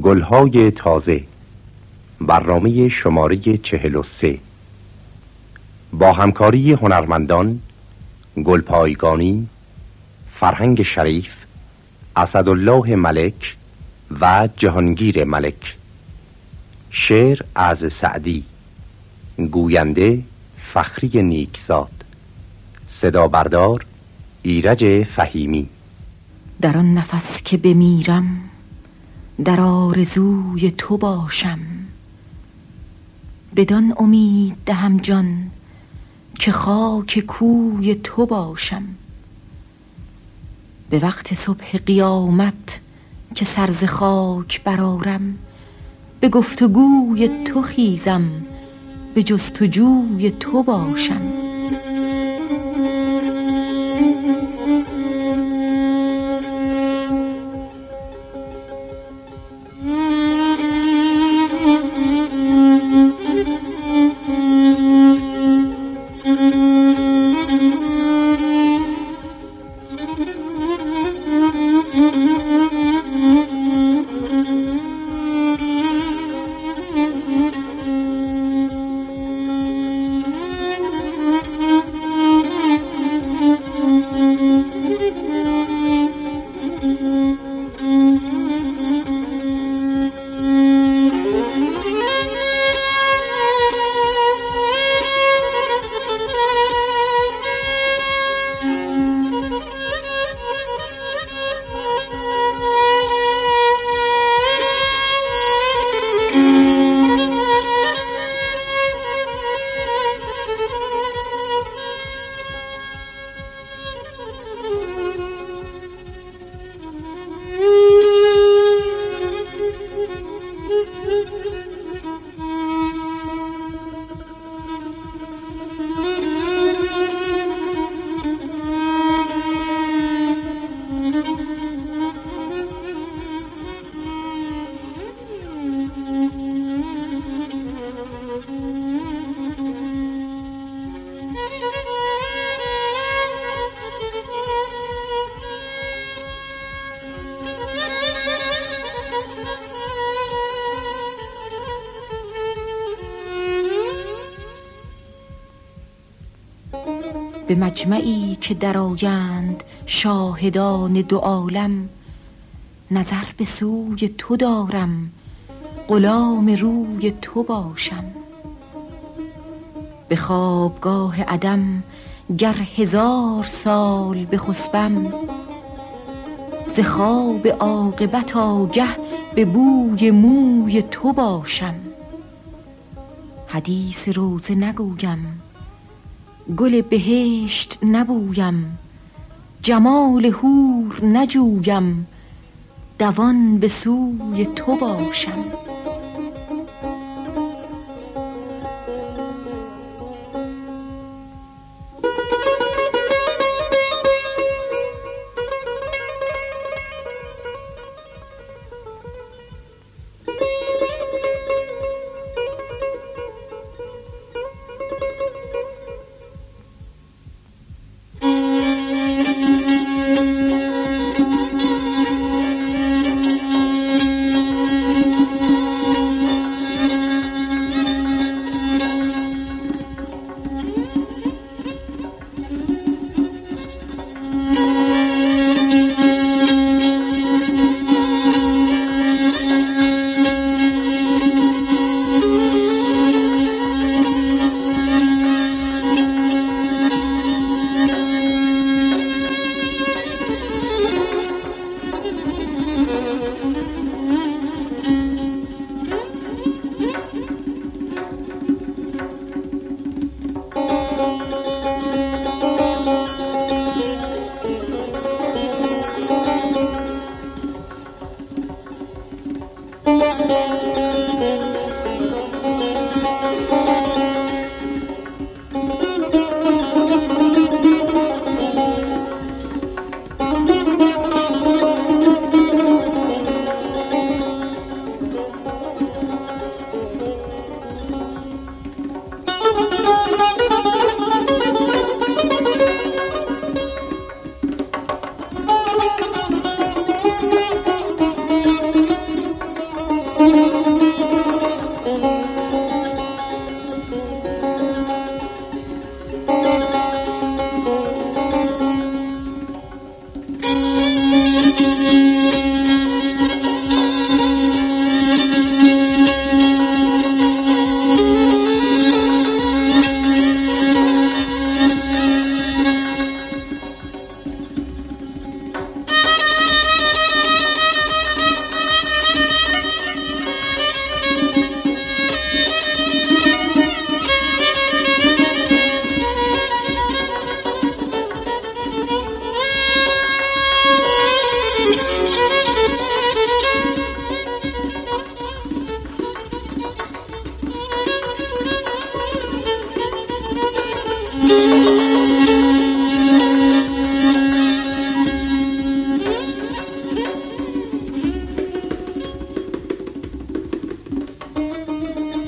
گلهای تازه. برنامه شماره چهل و سه. با همکاری هنرمندان گلپایگانی فرهنگ شریف اسدالله ملک و جهانگیر ملک. شعر از سعدی. گوینده فخری نیکزاد. صدا بردار ایرج فهیمی. در آن نفس که بمیرم در آرزوی تو باشم. بدان امید دهم جان که خاک کوی تو باشم. به وقت صبح قیامت که سرز خاک برارم به گفتگوی تو خیزم به جستجوی تو باشم. به مجمعی که درآیند شاهدان دو عالم نظر به سوی تو دارم غلام روی تو باشم. به خوابگاه عدم گر هزار سال بخسبم ز خواب عاقبت آگه به بوی موی تو باشم. حدیث روزه نگویم گل بهشت نبویم جمال هور نجویم دوان به سوی تو باشم.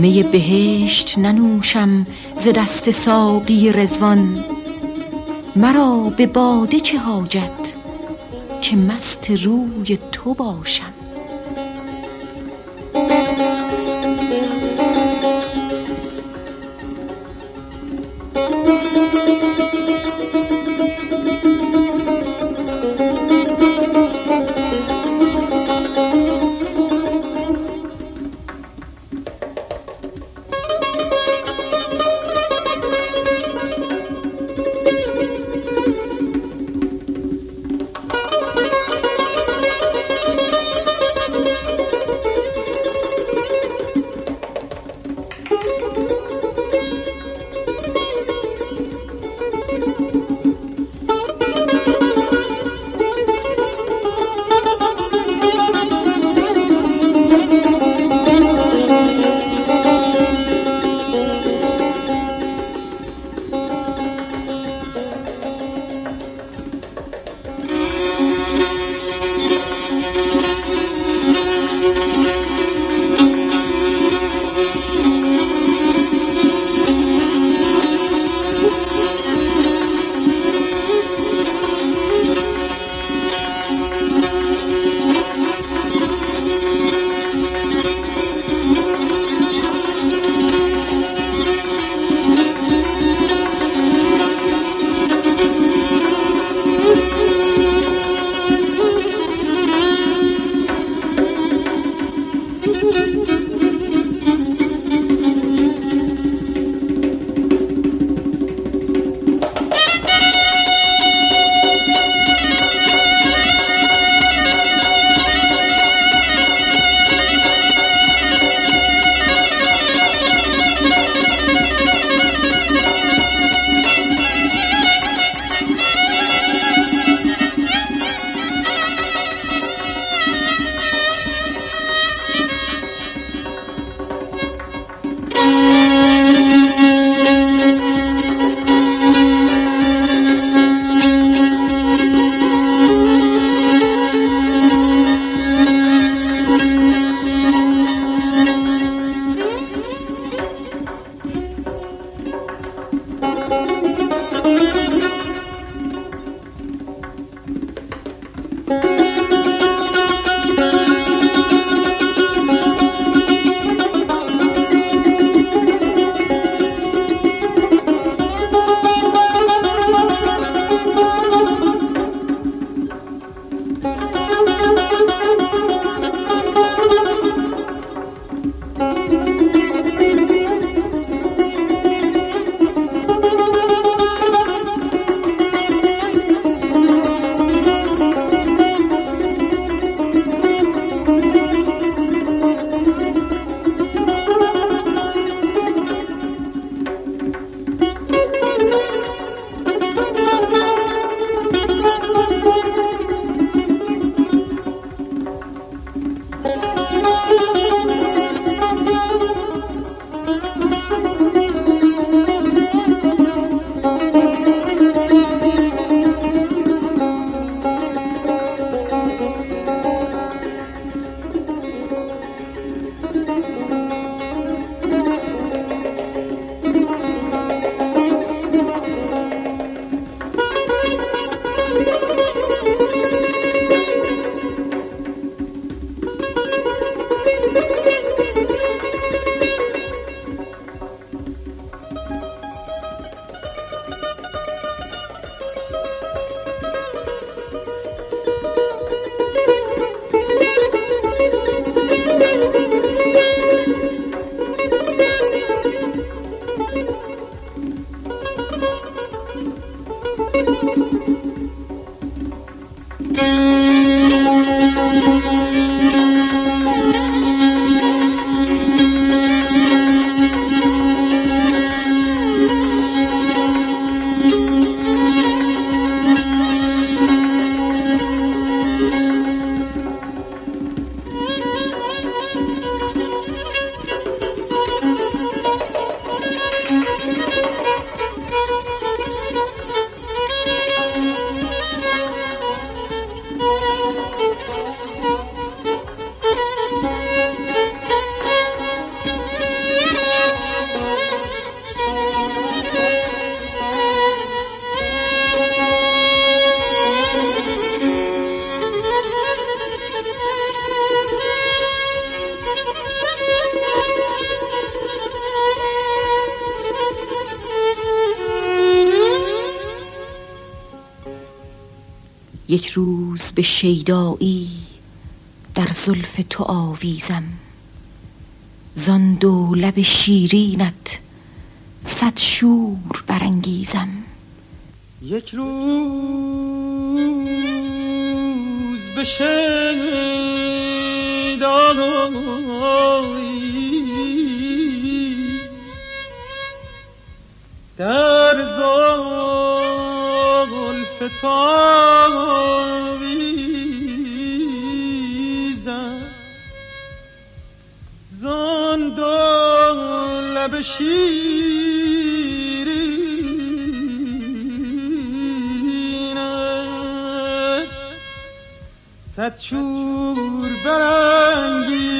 می بهشت ننوشم ز دست ساقی رزوان مرا به باده چه حاجت که مست روی تو باشم. یک روز به شیدایی در زلف تو آویزم. زان دو لب شیرینت صد شور برانگیزم. یک روز به شیدایی در زلف تاویزم زان دو لب شیرینت صد شور برانگیزم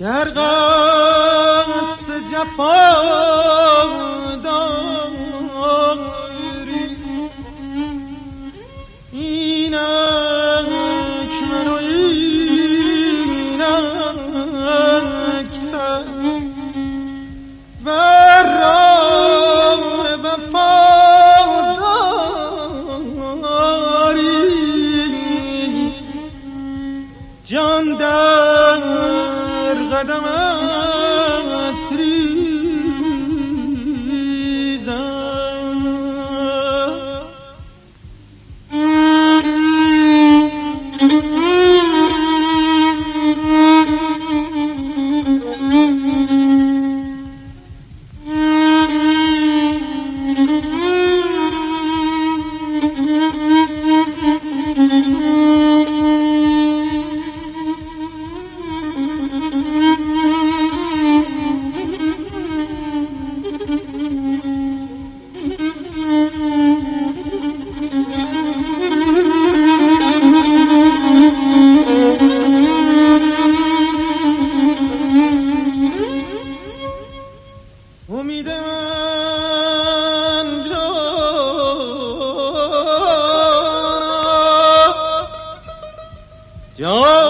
گر قصد جفا. 行。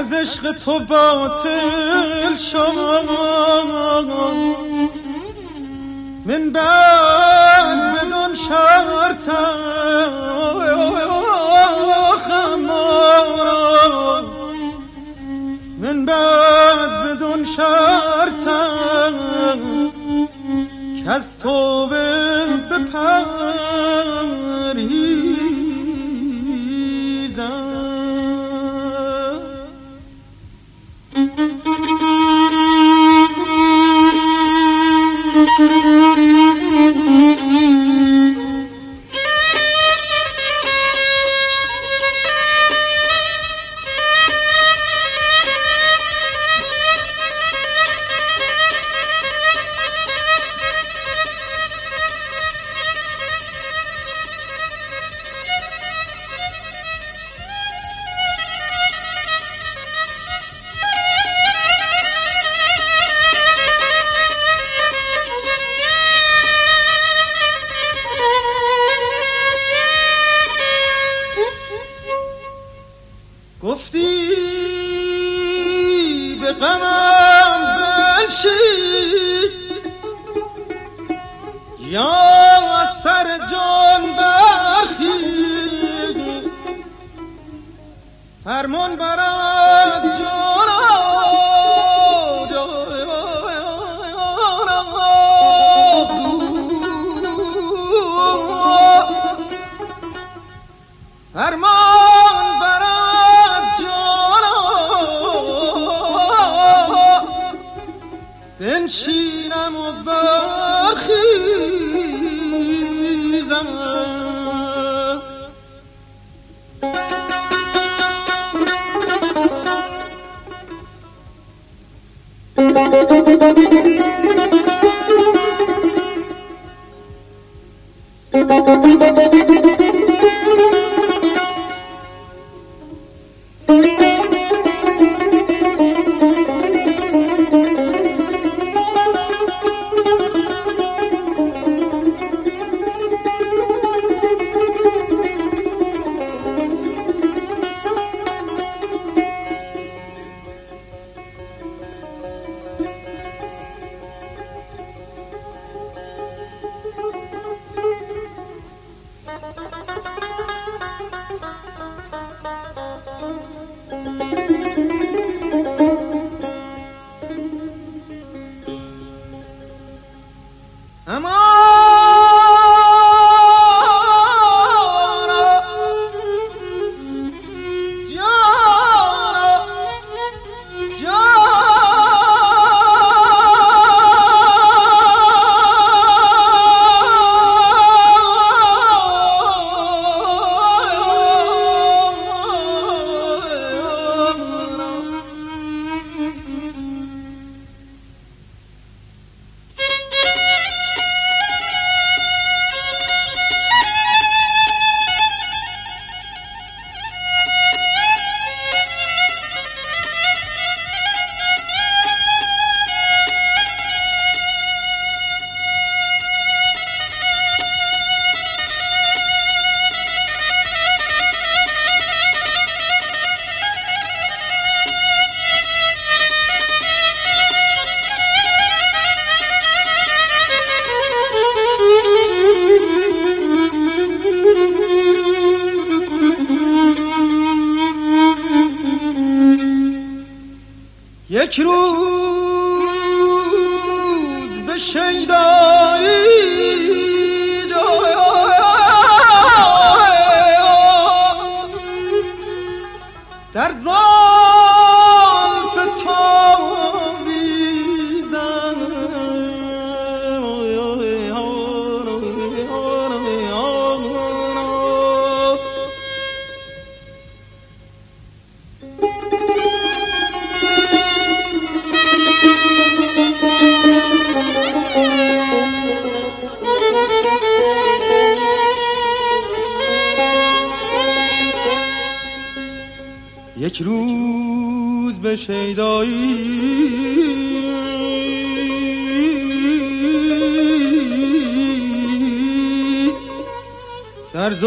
از عشق تو باطل شد من بعد بدون شرطم من بعد بدون شرطم که از توبه فرمان برد. فرمان برد جانا. بنشینم و برخیزم یک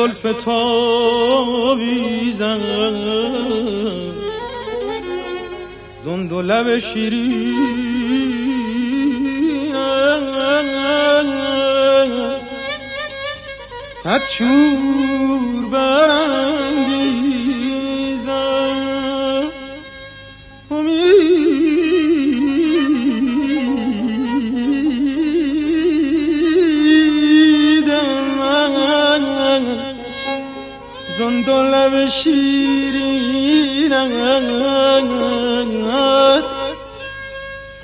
زلف تابیزم زند و لب شیرین صد شور برانگیزم و لب شیرین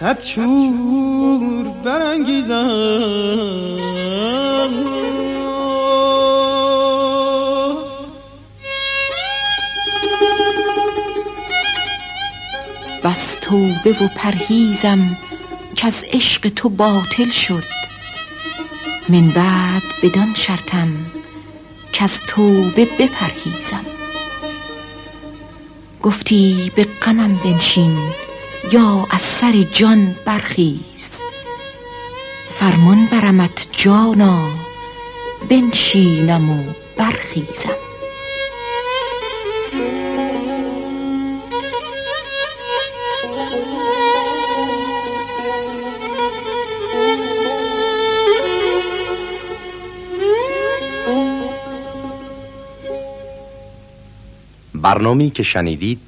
صد شور برانگیزم. بس توبه و پرهیزم که از عشق تو باطل شد. من بعد بدان شرطم که از توبه بپرهیزم. گفتی به غمم بنشین یا از سر جان برخیز. فرمان برمت جانا بنشینم و برخیزم. برنامه‌ای که شنیدید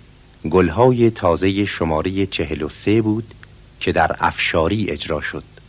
گلهای تازه شماره چهل و سه بود که در افشاری اجرا شد.